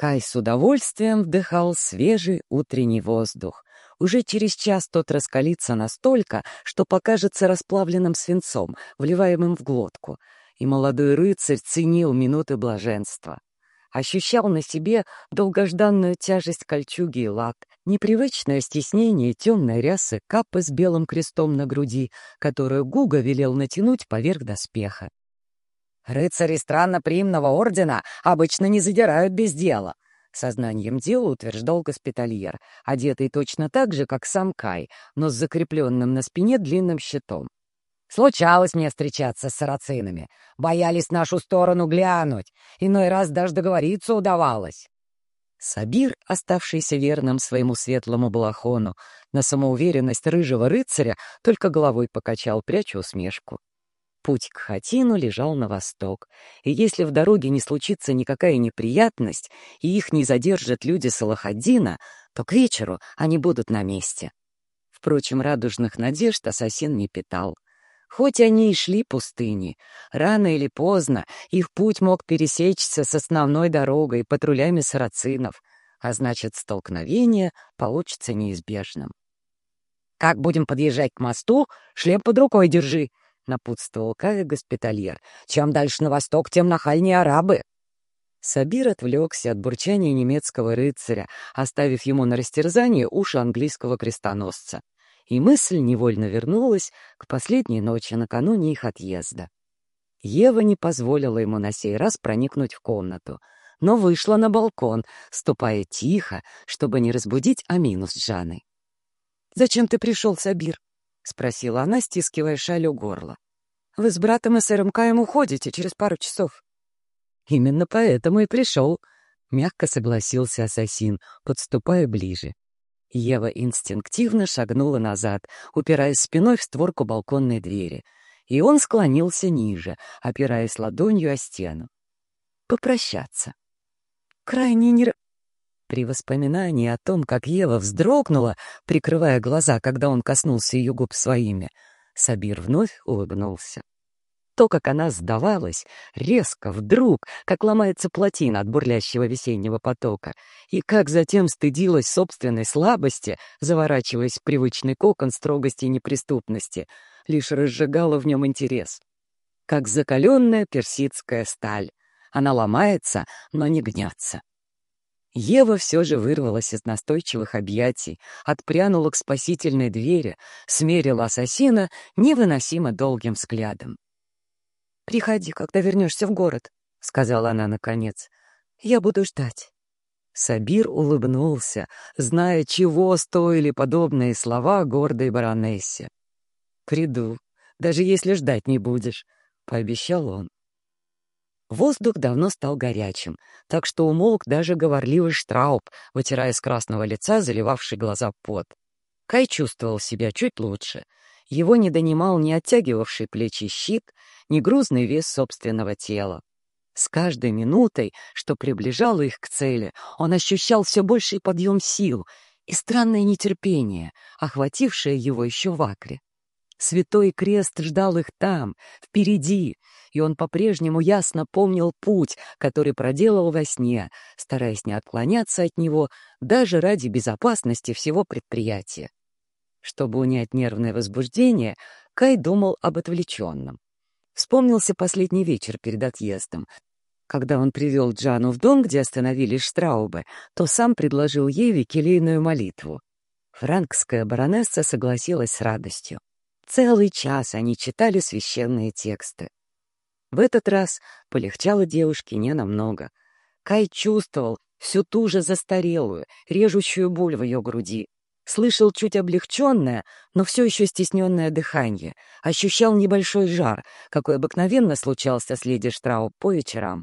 Кай с удовольствием вдыхал свежий утренний воздух. Уже через час тот раскалится настолько, что покажется расплавленным свинцом, вливаемым в глотку. И молодой рыцарь ценил минуты блаженства. Ощущал на себе долгожданную тяжесть кольчуги и лак, непривычное стеснение темной рясы капы с белым крестом на груди, которую Гуга велел натянуть поверх доспеха. Рыцари странно-приимного ордена обычно не задирают без дела. Сознанием дела утверждал госпитальер, одетый точно так же, как сам Кай, но с закрепленным на спине длинным щитом. Случалось мне встречаться с сарацинами. Боялись нашу сторону глянуть. Иной раз даже договориться удавалось. Сабир, оставшийся верным своему светлому балахону, на самоуверенность рыжего рыцаря только головой покачал, пряча усмешку. Путь к Хатину лежал на восток, и если в дороге не случится никакая неприятность, и их не задержат люди Салахаддина, то к вечеру они будут на месте. Впрочем, радужных надежд ассасин не питал. Хоть они и шли пустыни, рано или поздно их путь мог пересечься с основной дорогой патрулями сарацинов, а значит, столкновение получится неизбежным. «Как будем подъезжать к мосту, шлем под рукой держи», — напутствовал Кая госпитальер. «Чем дальше на восток, тем нахальнее арабы». Сабир отвлекся от бурчания немецкого рыцаря, оставив ему на растерзание уши английского крестоносца. И мысль невольно вернулась к последней ночи накануне их отъезда. Ева не позволила ему на сей раз проникнуть в комнату, но вышла на балкон, ступая тихо, чтобы не разбудить Амину с Жанной. «Зачем ты пришел, Сабир?» — спросила она, стискивая шаль у горла. «Вы с братом и сэром Каем уходите через пару часов». «Именно поэтому и пришел», — мягко согласился ассасин, подступая ближе. Ева инстинктивно шагнула назад, упираясь спиной в створку балконной двери, и он склонился ниже, опираясь ладонью о стену. «Попрощаться». «Крайне не...» При воспоминании о том, как Ева вздрогнула, прикрывая глаза, когда он коснулся ее губ своими, Сабир вновь улыбнулся. То, как она сдавалась, резко, вдруг, как ломается плотина от бурлящего весеннего потока, и как затем стыдилась собственной слабости, заворачиваясь в привычный кокон строгости и неприступности, лишь разжигала в нем интерес. Как закаленная персидская сталь. Она ломается, но не гнется. Ева все же вырвалась из настойчивых объятий, отпрянула к спасительной двери, смерила ассасина невыносимо долгим взглядом. «Приходи, когда вернешься в город», — сказала она наконец. «Я буду ждать». Сабир улыбнулся, зная, чего стоили подобные слова гордой баронессе. «Приду, даже если ждать не будешь», — пообещал он. Воздух давно стал горячим, так что умолк даже говорливый Штрауб, вытирая с красного лица заливавший глаза пот. Кай чувствовал себя чуть лучше. Его не донимал ни оттягивавший плечи щит, ни грузный вес собственного тела. С каждой минутой, что приближало их к цели, он ощущал все больший подъем сил и странное нетерпение, охватившее его еще в Акре. Святой крест ждал их там, впереди, и он по-прежнему ясно помнил путь, который проделал во сне, стараясь не отклоняться от него даже ради безопасности всего предприятия. Чтобы унять нервное возбуждение, Кай думал об отвлеченном. Вспомнился последний вечер перед отъездом. Когда он привел Джану в дом, где остановились Штраубы, то сам предложил Еве келейную молитву. Франкская баронесса согласилась с радостью. Целый час они читали священные тексты. В этот раз полегчало девушке ненамного. Кай чувствовал всю ту же застарелую, режущую боль в ее груди. Слышал чуть облегченное, но все еще стесненное дыхание. Ощущал небольшой жар, какой обыкновенно случался с леди Штрау по вечерам.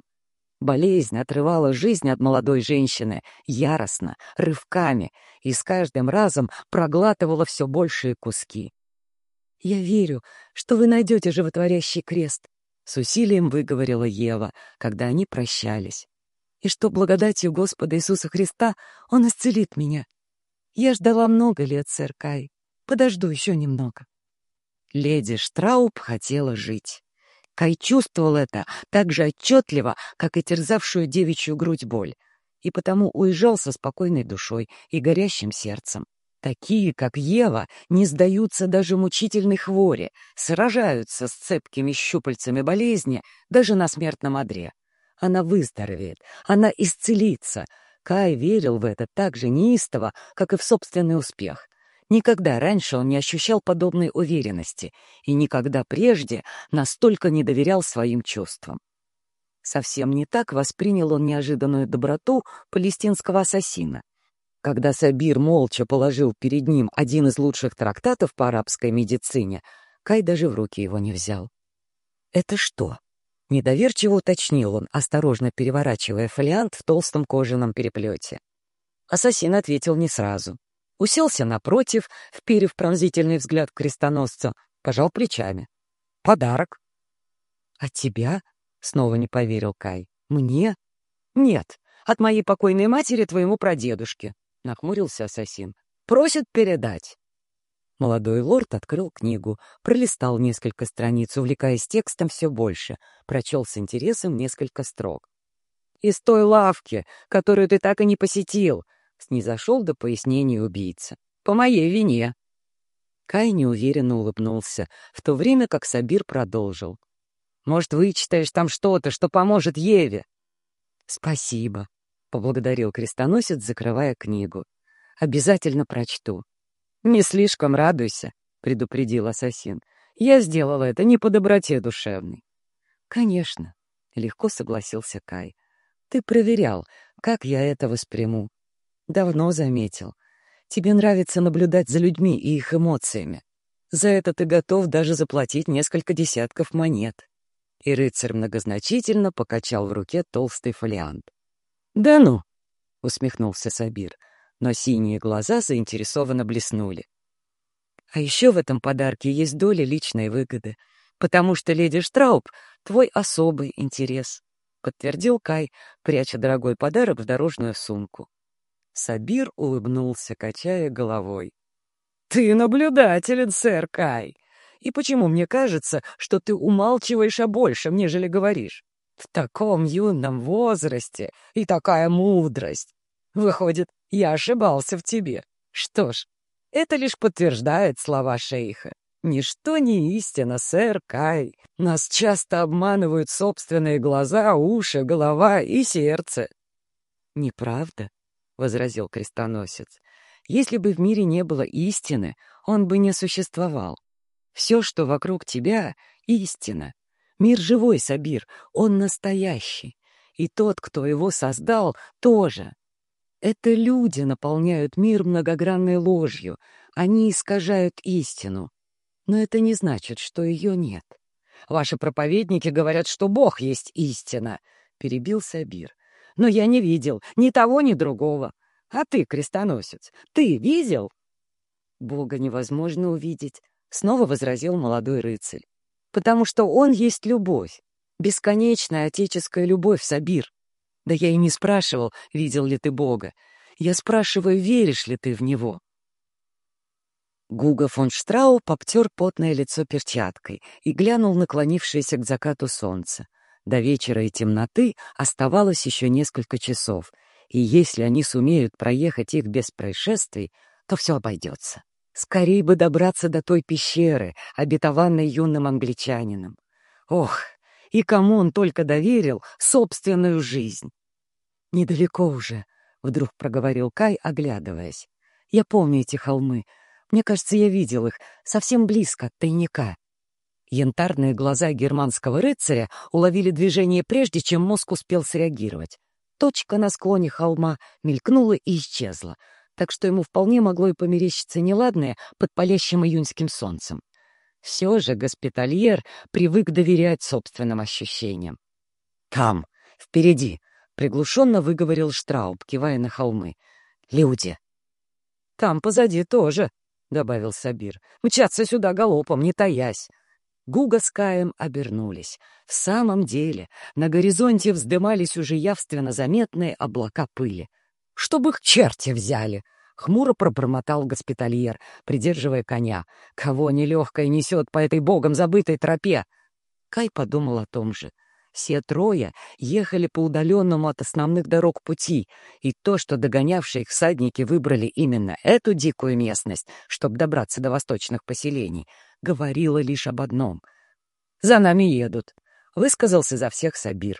Болезнь отрывала жизнь от молодой женщины яростно, рывками, и с каждым разом проглатывала все большие куски. «Я верю, что вы найдете животворящий крест», с усилием выговорила Ева, когда они прощались. «И что благодатью Господа Иисуса Христа Он исцелит меня. Я ждала много лет, сэр Кай. Подожду еще немного». Леди Штрауб хотела жить. Кай чувствовал это так же отчетливо, как и терзавшую девичью грудь боль. и потому уезжал со спокойной душой и горящим сердцем. Такие, как Ева, не сдаются даже мучительной хворе, сражаются с цепкими щупальцами болезни даже на смертном одре. Она выздоровеет, она исцелится. Кай верил в это так же неистово, как и в собственный успех. Никогда раньше он не ощущал подобной уверенности и никогда прежде настолько не доверял своим чувствам. Совсем не так воспринял он неожиданную доброту палестинского ассасина. Когда Сабир молча положил перед ним один из лучших трактатов по арабской медицине, Кай даже в руки его не взял. «Это что?» — недоверчиво уточнил он, осторожно переворачивая фолиант в толстом кожаном переплете. Ассасин ответил не сразу. Уселся напротив, вперев пронзительный взгляд к крестоносцу, пожал плечами. «Подарок». «От тебя?» — снова не поверил Кай. «Мне?» «Нет, от моей покойной матери твоему прадедушке», — нахмурился ассасин. «Просит передать». Молодой лорд открыл книгу, пролистал несколько страниц, увлекаясь текстом все больше, прочел с интересом несколько строк. «Из той лавки, которую ты так и не посетил», — снизошел до пояснения убийца. «По моей вине». Кай неуверенно улыбнулся, в то время как Сабир продолжил. Может, вычитаешь там что-то, что поможет Еве?» «Спасибо», — поблагодарил крестоносец, закрывая книгу. «Обязательно прочту». «Не слишком радуйся», — предупредил ассасин. «Я сделала это не по доброте душевной». «Конечно», — легко согласился Кай. «Ты проверял, как я это восприму. Давно заметил. Тебе нравится наблюдать за людьми и их эмоциями. За это ты готов даже заплатить несколько десятков монет и рыцарь многозначительно покачал в руке толстый фолиант. «Да ну!» — усмехнулся Сабир, но синие глаза заинтересованно блеснули. «А еще в этом подарке есть доля личной выгоды, потому что леди Штрауб — твой особый интерес», — подтвердил Кай, пряча дорогой подарок в дорожную сумку. Сабир улыбнулся, качая головой. «Ты наблюдателен, сэр Кай!» И почему мне кажется, что ты умалчиваешь о большем, нежели говоришь? В таком юном возрасте и такая мудрость. Выходит, я ошибался в тебе. Что ж, это лишь подтверждает слова шейха. Ничто не истина, сэр Кай. Нас часто обманывают собственные глаза, уши, голова и сердце. Неправда, — возразил крестоносец. Если бы в мире не было истины, он бы не существовал. Все, что вокруг тебя — истина. Мир живой, Сабир, он настоящий. И тот, кто его создал, тоже. Это люди наполняют мир многогранной ложью. Они искажают истину. Но это не значит, что ее нет. Ваши проповедники говорят, что Бог есть истина, — перебил Сабир. Но я не видел ни того, ни другого. А ты, крестоносец, ты видел? Бога невозможно увидеть, — снова возразил молодой рыцарь. «Потому что он есть любовь, бесконечная отеческая любовь, Сабир. Да я и не спрашивал, видел ли ты Бога. Я спрашиваю, веришь ли ты в Него?» Гуга фон Штрау поптер потное лицо перчаткой и глянул наклонившееся к закату солнце. До вечера и темноты оставалось еще несколько часов, и если они сумеют проехать их без происшествий, то все обойдется. Скорей бы добраться до той пещеры, обетованной юным англичанином. Ох, и кому он только доверил собственную жизнь. «Недалеко уже», — вдруг проговорил Кай, оглядываясь. «Я помню эти холмы. Мне кажется, я видел их совсем близко от тайника». Янтарные глаза германского рыцаря уловили движение прежде, чем мозг успел среагировать. Точка на склоне холма мелькнула и исчезла — так что ему вполне могло и померещиться неладное под палящим июньским солнцем. Все же госпитальер привык доверять собственным ощущениям. «Там, впереди», — приглушенно выговорил Штрауб, кивая на холмы. «Люди». «Там позади тоже», — добавил Сабир. «Мчаться сюда галопом, не таясь». Гуга с Каем обернулись. В самом деле, на горизонте вздымались уже явственно заметные облака пыли чтобы их черти взяли!» — хмуро пробормотал госпитальер, придерживая коня. «Кого нелегкое несет по этой богом забытой тропе?» Кай подумал о том же. Все трое ехали по удаленному от основных дорог пути, и то, что догонявшие их всадники выбрали именно эту дикую местность, чтобы добраться до восточных поселений, говорило лишь об одном. «За нами едут», — высказался за всех Сабир.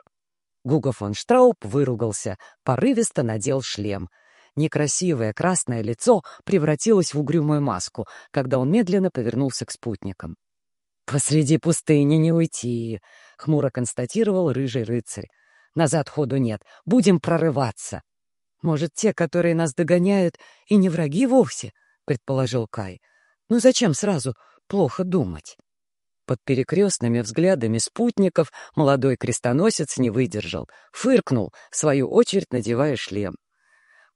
Гуго фон Штрауб выругался, порывисто надел шлем. Некрасивое красное лицо превратилось в угрюмую маску, когда он медленно повернулся к спутникам. «Посреди пустыни не уйти», — хмуро констатировал рыжий рыцарь. «Назад ходу нет, будем прорываться». «Может, те, которые нас догоняют, и не враги вовсе?» — предположил Кай. «Ну зачем сразу плохо думать?» Под перекрестными взглядами спутников молодой крестоносец не выдержал, фыркнул, в свою очередь надевая шлем.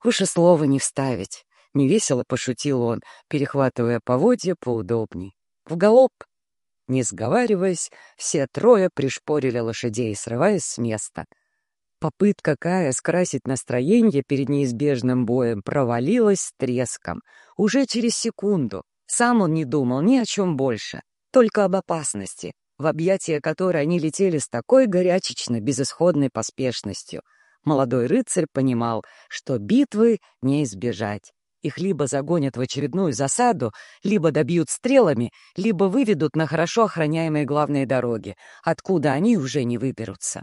«Выше слова не вставить», — невесело пошутил он, перехватывая поводья поудобней. «В галоп!» Не сговариваясь, все трое пришпорили лошадей, срываясь с места. Попытка Кая скрасить настроение перед неизбежным боем провалилась с треском. Уже через секунду. Сам он не думал ни о чем больше, только об опасности, в объятия которой они летели с такой горячечно безысходной поспешностью. Молодой рыцарь понимал, что битвы не избежать. Их либо загонят в очередную засаду, либо добьют стрелами, либо выведут на хорошо охраняемые главные дороги, откуда они уже не выберутся.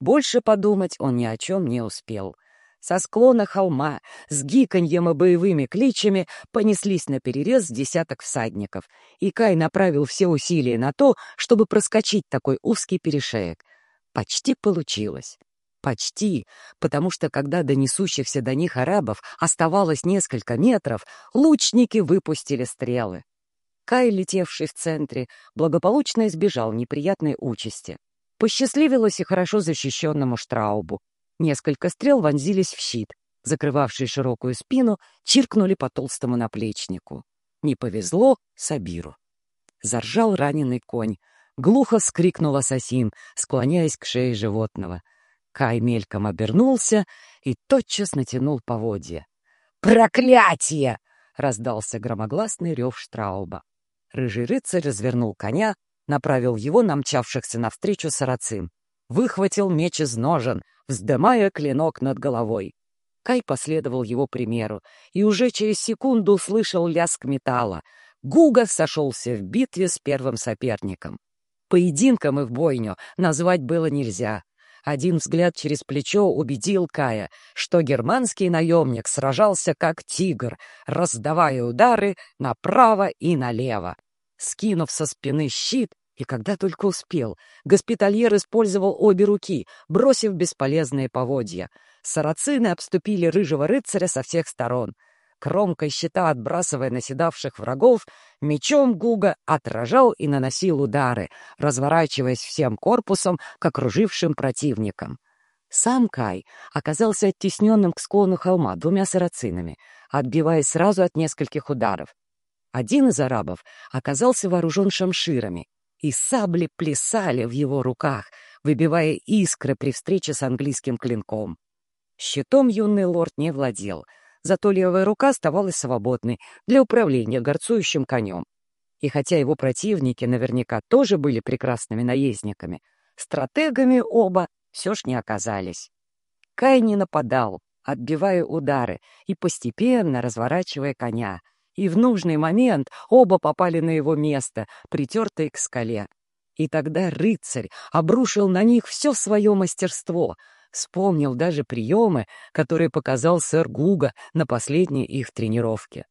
Больше подумать он ни о чем не успел. Со склона холма с гиканьем и боевыми кличами понеслись на перерез десяток всадников, и Кай направил все усилия на то, чтобы проскочить такой узкий перешеек. Почти получилось. Почти, потому что когда до несущихся до них арабов оставалось несколько метров, лучники выпустили стрелы. Кай, летевший в центре, благополучно избежал неприятной участи. Посчастливилось и хорошо защищенному Штраубу. Несколько стрел вонзились в щит, закрывавший широкую спину, чиркнули по толстому наплечнику. Не повезло Сабиру. Заржал раненый конь. Глухо вскрикнул ассасин, склоняясь к шее животного — Кай мельком обернулся и тотчас натянул поводья. «Проклятие!» — раздался громогласный рев Штрауба. Рыжий рыцарь развернул коня, направил его на мчавшихся навстречу сарацин. Выхватил меч из ножен, вздымая клинок над головой. Кай последовал его примеру и уже через секунду услышал лязг металла. Гуга сошелся в битве с первым соперником. Поединком и в бойню назвать было нельзя. Один взгляд через плечо убедил Кая, что германский наемник сражался как тигр, раздавая удары направо и налево. Скинув со спины щит, и когда только успел, госпитальер использовал обе руки, бросив бесполезные поводья. Сарацины обступили рыжего рыцаря со всех сторон — кромкой щита отбрасывая наседавших врагов, мечом Гуга отражал и наносил удары, разворачиваясь всем корпусом к окружившим противникам. Сам Кай оказался оттесненным к склону холма двумя сарацинами, отбиваясь сразу от нескольких ударов. Один из арабов оказался вооружен шамширами, и сабли плясали в его руках, выбивая искры при встрече с английским клинком. Щитом юный лорд не владел — зато левая рука оставалась свободной для управления горцующим конем. И хотя его противники наверняка тоже были прекрасными наездниками, стратегами оба все ж не оказались. Кай не нападал, отбивая удары и постепенно разворачивая коня, и в нужный момент оба попали на его место, притертые к скале. И тогда рыцарь обрушил на них все свое мастерство — Вспомнил даже приемы, которые показал сэр Гуга на последней их тренировке.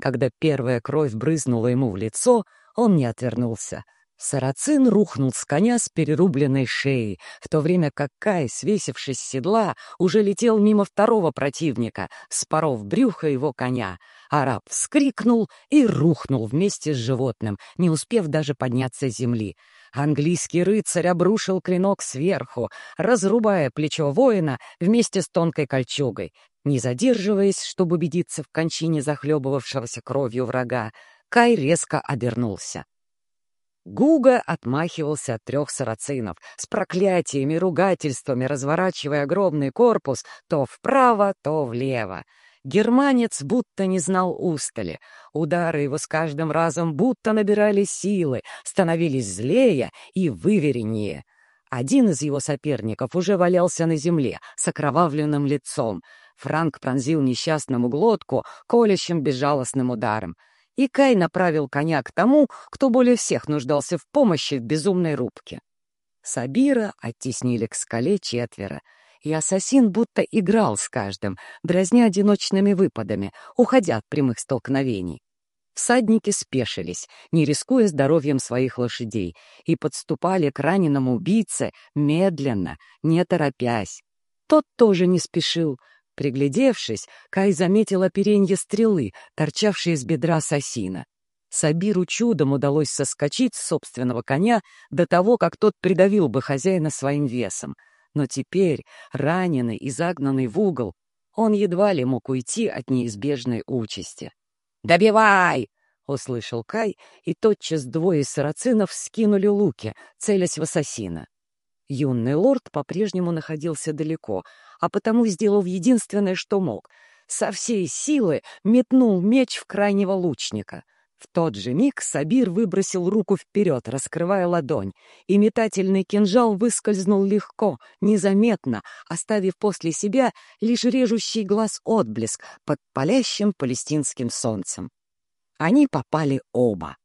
Когда первая кровь брызнула ему в лицо, он не отвернулся. Сарацин рухнул с коня с перерубленной шеей, в то время как Кай, свесившись с седла, уже летел мимо второго противника, споров брюхо его коня. Араб вскрикнул и рухнул вместе с животным, не успев даже подняться с земли. Английский рыцарь обрушил клинок сверху, разрубая плечо воина вместе с тонкой кольчугой. Не задерживаясь, чтобы убедиться в кончине захлебывавшегося кровью врага, Кай резко обернулся. Гуга отмахивался от трех сарацинов, с проклятиями, ругательствами, разворачивая огромный корпус то вправо, то влево. Германец будто не знал устали. Удары его с каждым разом будто набирали силы, становились злее и вывереннее. Один из его соперников уже валялся на земле с окровавленным лицом. Франк пронзил несчастному глотку колющим безжалостным ударом. И Кай направил коня к тому, кто более всех нуждался в помощи в безумной рубке. Сабира оттеснили к скале четверо, и ассасин будто играл с каждым, дразня одиночными выпадами, уходя от прямых столкновений. Всадники спешились, не рискуя здоровьем своих лошадей, и подступали к раненому убийце медленно, не торопясь. Тот тоже не спешил. Приглядевшись, Кай заметил оперенье стрелы, торчавшие из бедра ассасина. Сабиру чудом удалось соскочить с собственного коня до того, как тот придавил бы хозяина своим весом. Но теперь, раненый и загнанный в угол, он едва ли мог уйти от неизбежной участи. «Добивай!» — услышал Кай, и тотчас двое сарацинов скинули луки, целясь в ассасина. Юный лорд по-прежнему находился далеко, а потому сделал единственное, что мог. Со всей силы метнул меч в крайнего лучника — в тот же миг Сабир выбросил руку вперед, раскрывая ладонь, и метательный кинжал выскользнул легко, незаметно, оставив после себя лишь режущий глаз отблеск под палящим палестинским солнцем. Они попали оба.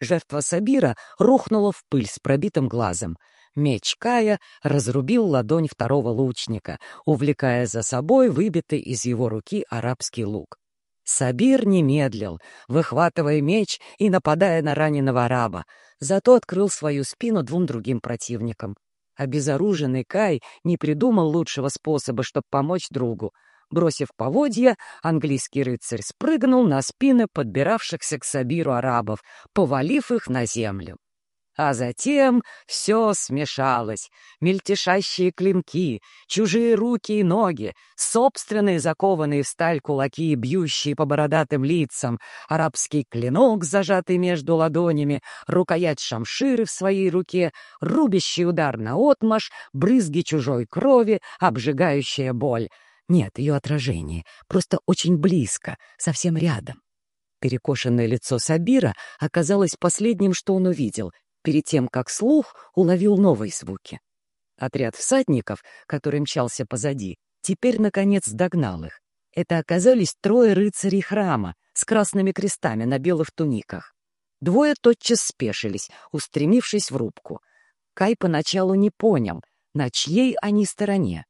Жертва Сабира рухнула в пыль с пробитым глазом. Меч Кая разрубил ладонь второго лучника, увлекая за собой выбитый из его руки арабский лук. Сабир не медлил, выхватывая меч и нападая на раненого араба, зато открыл свою спину двум другим противникам. Обезоруженный Кай не придумал лучшего способа, чтобы помочь другу. Бросив поводья, английский рыцарь спрыгнул на спины подбиравшихся к Сабиру арабов, повалив их на землю. А затем все смешалось. Мельтешащие клинки, чужие руки и ноги, собственные закованные в сталь кулаки, бьющие по бородатым лицам, арабский клинок, зажатый между ладонями, рукоять шамширы в своей руке, рубящий удар на отмаш, брызги чужой крови, обжигающая боль. Нет, ее отражение, просто очень близко, совсем рядом. Перекошенное лицо Сабира оказалось последним, что он увидел, перед тем, как слух уловил новые звуки. Отряд всадников, который мчался позади, теперь, наконец, догнал их. Это оказались трое рыцарей храма с красными крестами на белых туниках. Двое тотчас спешились, устремившись в рубку. Кай поначалу не понял, на чьей они стороне.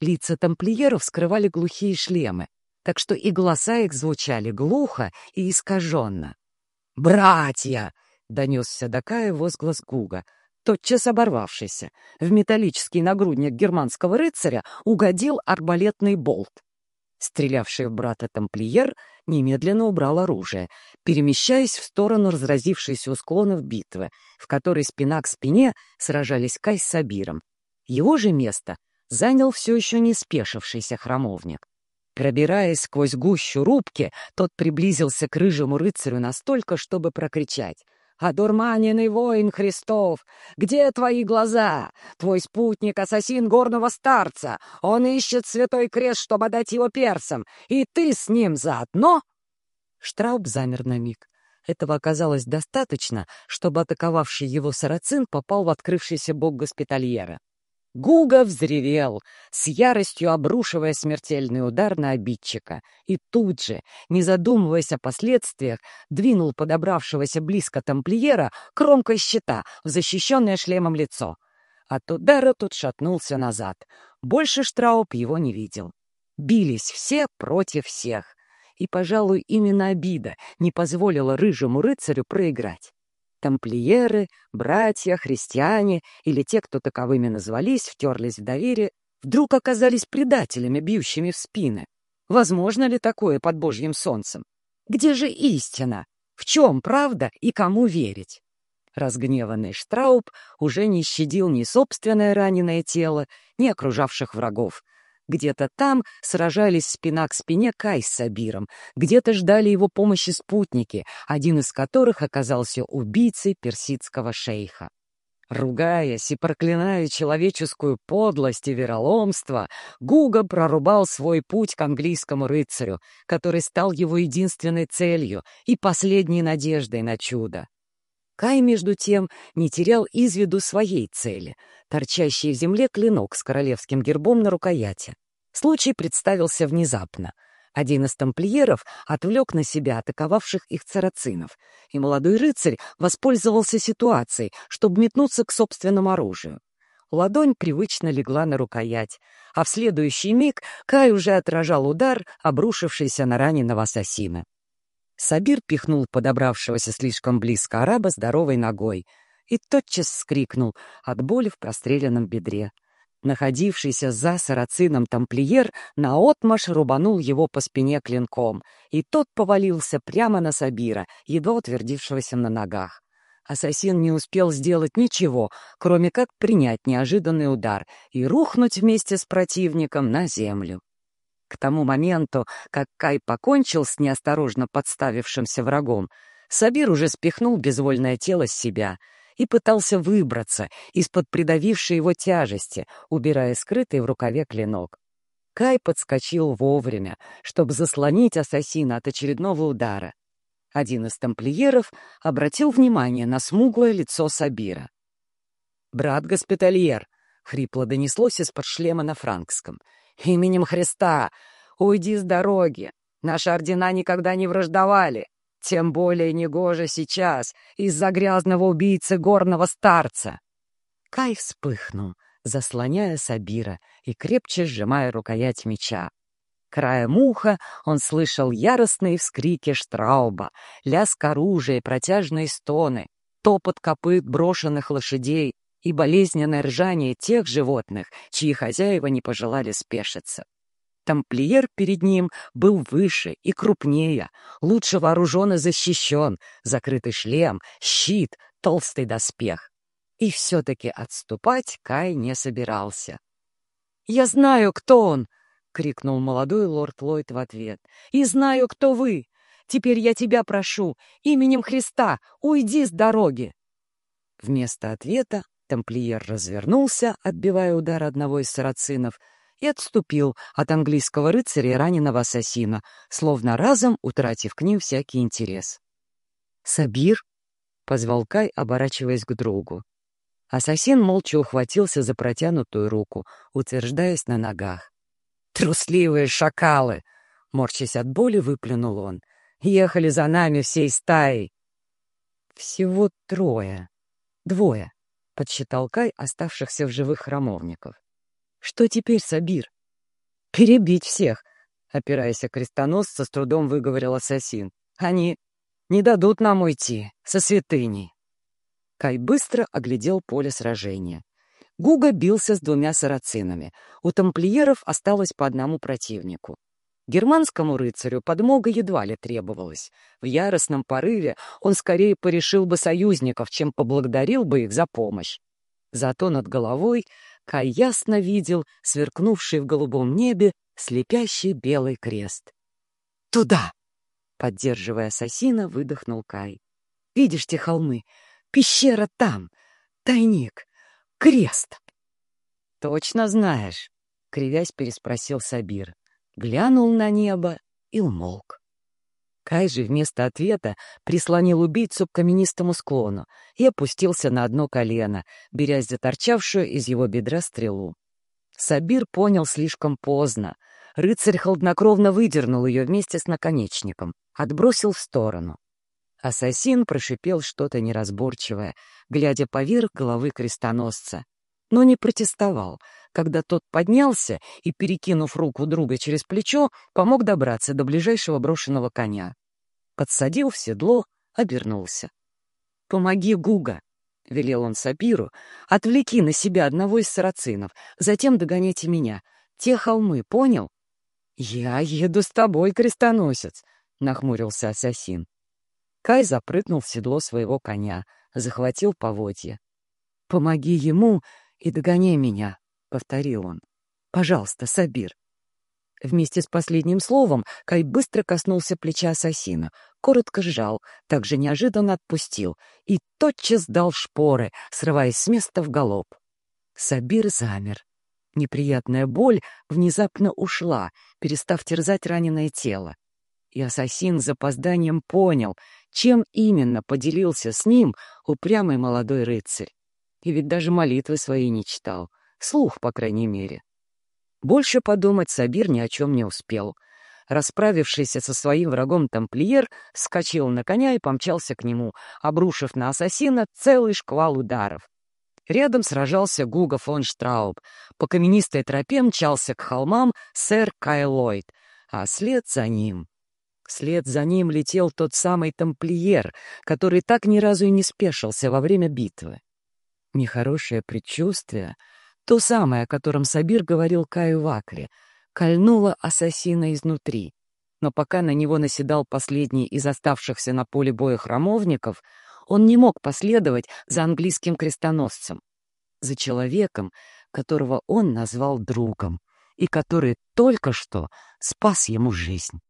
Лица тамплиеров скрывали глухие шлемы, так что и голоса их звучали глухо и искаженно. «Братья!» Донесся до Кая возглас Гуга, тотчас оборвавшийся. В металлический нагрудник германского рыцаря угодил арбалетный болт. Стрелявший в брата тамплиер немедленно убрал оружие, перемещаясь в сторону разразившейся у склонов битвы, в которой спина к спине сражались Кай с Сабиром. Его же место занял все еще не спешившийся храмовник. Пробираясь сквозь гущу рубки, тот приблизился к рыжему рыцарю настолько, чтобы прокричать — «Одурманенный воин Христов! Где твои глаза? Твой спутник — ассасин горного старца. Он ищет святой крест, чтобы отдать его персам. И ты с ним заодно?» Штрауб замер на миг. Этого оказалось достаточно, чтобы атаковавший его сарацин попал в открывшийся бок госпитальера. Гуга взревел, с яростью обрушивая смертельный удар на обидчика, и тут же, не задумываясь о последствиях, двинул подобравшегося близко тамплиера кромкой щита в защищенное шлемом лицо. От удара тот шатнулся назад. Больше Штрауб его не видел. Бились все против всех. И, пожалуй, именно обида не позволила рыжему рыцарю проиграть. Тамплиеры, братья, христиане или те, кто таковыми назвались, втерлись в доверие, вдруг оказались предателями, бьющими в спины. Возможно ли такое под Божьим солнцем? Где же истина? В чем правда и кому верить? Разгневанный Штрауб уже не щадил ни собственное раненое тело, ни окружавших врагов. Где-то там сражались спина к спине Кай с Сабиром, где-то ждали его помощи спутники, один из которых оказался убийцей персидского шейха. Ругаясь и проклиная человеческую подлость и вероломство, Гуга прорубал свой путь к английскому рыцарю, который стал его единственной целью и последней надеждой на чудо. Кай, между тем, не терял из виду своей цели — торчащий в земле клинок с королевским гербом на рукояти. Случай представился внезапно. Один из тамплиеров отвлек на себя атаковавших их царацинов, и молодой рыцарь воспользовался ситуацией, чтобы метнуться к собственному оружию. Ладонь привычно легла на рукоять, а в следующий миг Кай уже отражал удар, обрушившийся на раненого ассасина. Сабир пихнул подобравшегося слишком близко араба здоровой ногой и тотчас вскрикнул от боли в простреленном бедре. Находившийся за сарацином тамплиер наотмашь рубанул его по спине клинком, и тот повалился прямо на Сабира, едва утвердившегося на ногах. Ассасин не успел сделать ничего, кроме как принять неожиданный удар и рухнуть вместе с противником на землю. К тому моменту, как Кай покончил с неосторожно подставившимся врагом, Сабир уже спихнул безвольное тело с себя и пытался выбраться из-под придавившей его тяжести, убирая скрытый в рукаве клинок. Кай подскочил вовремя, чтобы заслонить ассасина от очередного удара. Один из тамплиеров обратил внимание на смуглое лицо Сабира. «Брат госпитальер!» — хрипло донеслось из-под шлема на франкском. «Именем Христа! Уйди с дороги! Наши ордена никогда не враждовали! Тем более негоже сейчас, из-за грязного убийцы горного старца!» Кай вспыхнул, заслоняя Сабира и крепче сжимая рукоять меча. Краем уха он слышал яростные вскрики Штрауба, лязг оружия и протяжные стоны, топот копыт брошенных лошадей и болезненное ржание тех животных, чьи хозяева не пожелали спешиться. Тамплиер перед ним был выше и крупнее, лучше вооружен и защищен, закрытый шлем, щит, толстый доспех. И все-таки отступать Кай не собирался. «Я знаю, кто он!» — крикнул молодой лорд Ллойд в ответ. «И знаю, кто вы! Теперь я тебя прошу, именем Христа, уйди с дороги!» Вместо ответа тамплиер развернулся, отбивая удар одного из сарацинов, и отступил от английского рыцаря и раненого ассасина, словно разом утратив к ним всякий интерес. «Сабир?» — позвал Кай, оборачиваясь к другу. Ассасин молча ухватился за протянутую руку, утверждаясь на ногах. «Трусливые шакалы!» — морчась от боли, выплюнул он. «Ехали за нами всей стаей!» «Всего трое. Двое», — подсчитал Кай оставшихся в живых храмовников. «Что теперь, Сабир?» «Перебить всех!» — опираясь о крестоносца, с трудом выговорил ассасин. «Они не дадут нам уйти со святыней!» Кай быстро оглядел поле сражения. Гуга бился с двумя сарацинами. У тамплиеров осталось по одному противнику. Германскому рыцарю подмога едва ли требовалась. В яростном порыве он скорее порешил бы союзников, чем поблагодарил бы их за помощь. Зато над головой Кай ясно видел сверкнувший в голубом небе слепящий белый крест. «Туда!» — поддерживая ассасина, выдохнул Кай. «Видишь те холмы? Пещера там! Тайник! Крест!» «Точно знаешь?» — кривясь переспросил Сабир. Глянул на небо и умолк. Кай же вместо ответа прислонил убийцу к каменистому склону и опустился на одно колено, берясь за торчавшую из его бедра стрелу. Сабир понял слишком поздно. Рыцарь холоднокровно выдернул ее вместе с наконечником, отбросил в сторону. Ассасин прошипел что-то неразборчивое, глядя поверх головы крестоносца, но не протестовал, когда тот поднялся и, перекинув руку друга через плечо, помог добраться до ближайшего брошенного коня. Подсадил в седло, обернулся. «Помоги, Гуга!» — велел он Сапиру. «Отвлеки на себя одного из сарацинов, затем догоняйте меня. Те холмы, понял?» «Я еду с тобой, крестоносец!» — нахмурился ассасин. Кай запрыгнул в седло своего коня, захватил поводья. «Помоги ему и догоняй меня», — повторил он. «Пожалуйста, Сабир». Вместе с последним словом Кай быстро коснулся плеча ассасина, коротко сжал, также неожиданно отпустил и тотчас дал шпоры, срываясь с места в галоп. Сабир замер. Неприятная боль внезапно ушла, перестав терзать раненое тело. И ассасин с запозданием понял, чем именно поделился с ним упрямый молодой рыцарь. И ведь даже молитвы свои не читал, слух, по крайней мере. Больше подумать Сабир ни о чем не успел. Расправившийся со своим врагом тамплиер скочил на коня и помчался к нему, обрушив на ассасина целый шквал ударов. Рядом сражался Гуга фон Штрауб. По каменистой тропе мчался к холмам сэр Кайлойд, а след за ним... След за ним летел тот самый тамплиер, который так ни разу и не спешился во время битвы. Нехорошее предчувствие, то самое, о котором Сабир говорил Каю Вакре, кольнуло ассасина изнутри. Но пока на него наседал последний из оставшихся на поле боя храмовников, он не мог последовать за английским крестоносцем, за человеком, которого он назвал другом и который только что спас ему жизнь.